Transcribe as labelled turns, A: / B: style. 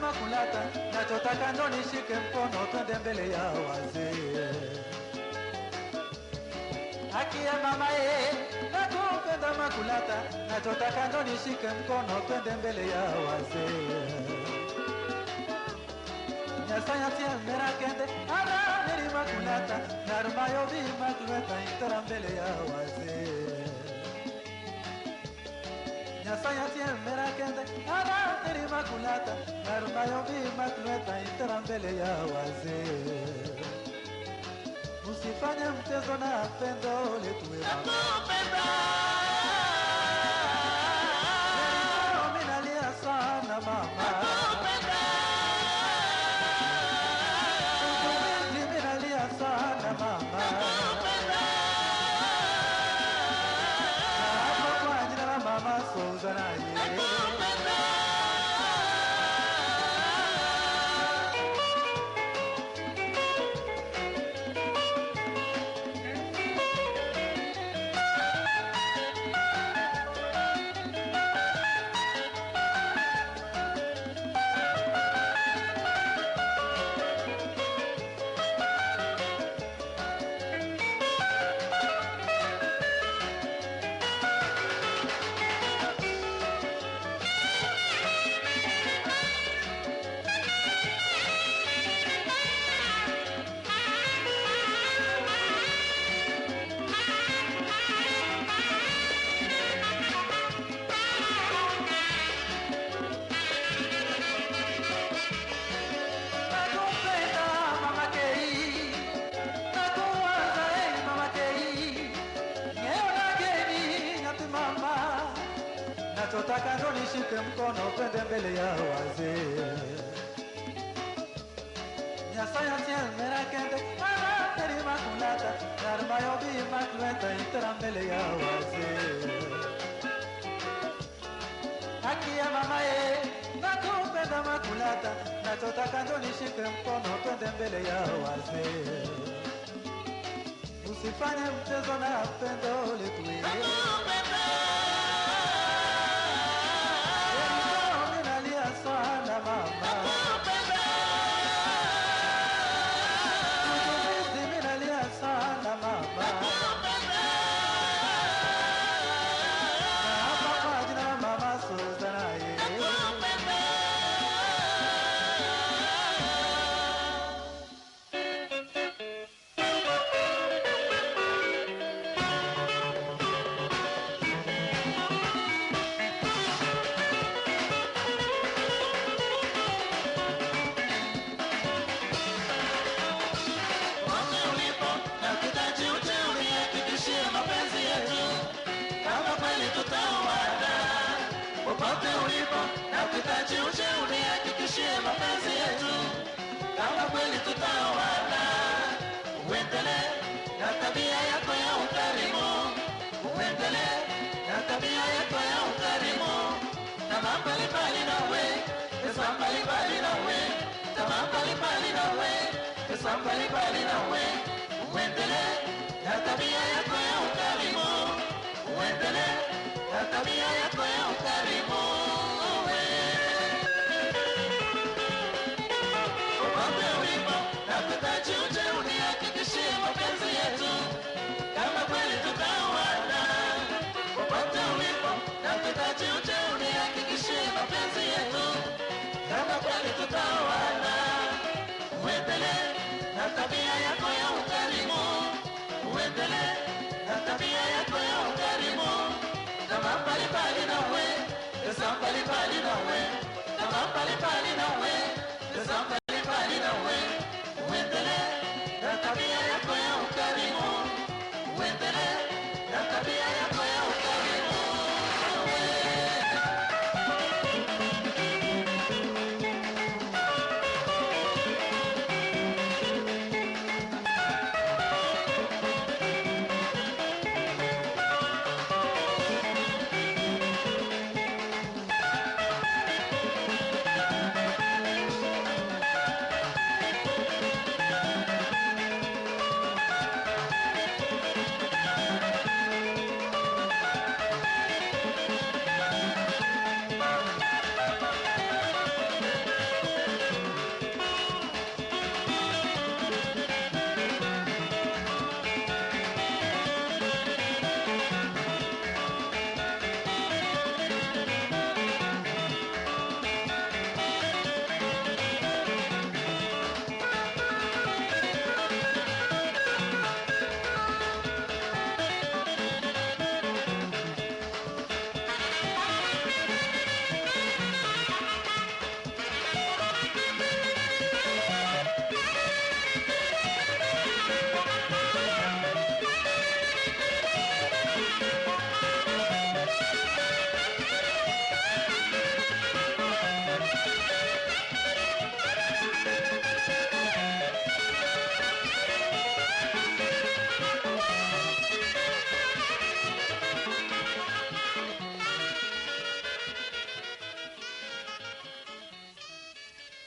A: makulata, nachotaka ndo nishike mkono twende mbele ya wazee. Haki ya mama ye, nakupenda makulata, nachotaka ndo nishike mkono twende mbele ya wazee. Nyasaya tia mera kende, ara neri makulata, narumayo vi makulata, itara mbele ya wazee. Nyasaya tia mera kende, ara neri makulata, narumayo vi makulata, itara mbele ya wazee. Na pendo mkono twende mbele ya wazee. Nyasaya tia mera kende ara teri makulata Narmayo bi makulata itara mbele ya wazee Haki ya mama ye nakupenda makulata Nachotaka ndo nishike mkono twende mbele ya wazee Usifanye mchezo na pendo letu
B: Popote ulipo na kutaji ute unihakikishie mapenzi yetu. Kama kweli tutaoana. Uendelee na tabia yako ya ukarimu, uendelee na tabia yako ya ukarimu, tamaa mbalimbali nawe, pesa mbalimbali nawe, tamaa mbalimbali nawe, pesa mbalimbali nawe, uendelee pali pali não é. Samba pali pali.